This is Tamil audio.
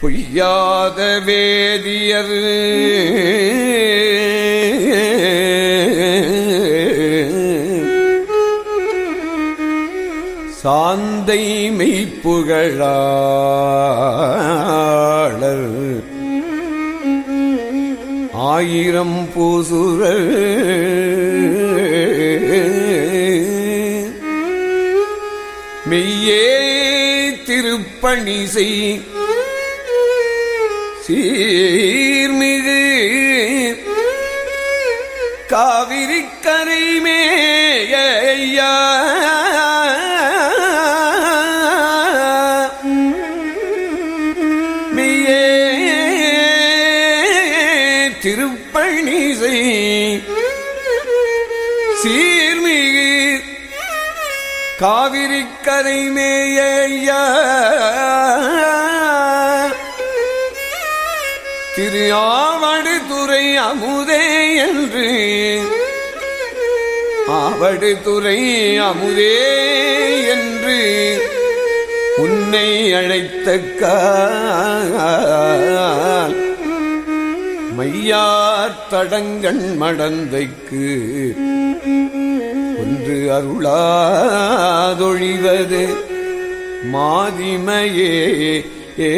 பொய்யாத வேதியர். சாந்தை மெய்ப்புகழாளர். ஆயிரம் பூசுரர். மெய்யே திருப்பணி செய். சீர்மிகு காவிரி கரைமேயா மெய்யே திருப்பணி சீர்மிகு காவிரி கரைமேயா திரு துறை அமுதே என்று. ஆவடுதுறை அமுதே என்று உன்னை அழைத்த மையார் தடங்கள் மடந்தைக்கு ஒன்று அருளாதொழிவது. மாதிமையே ஏ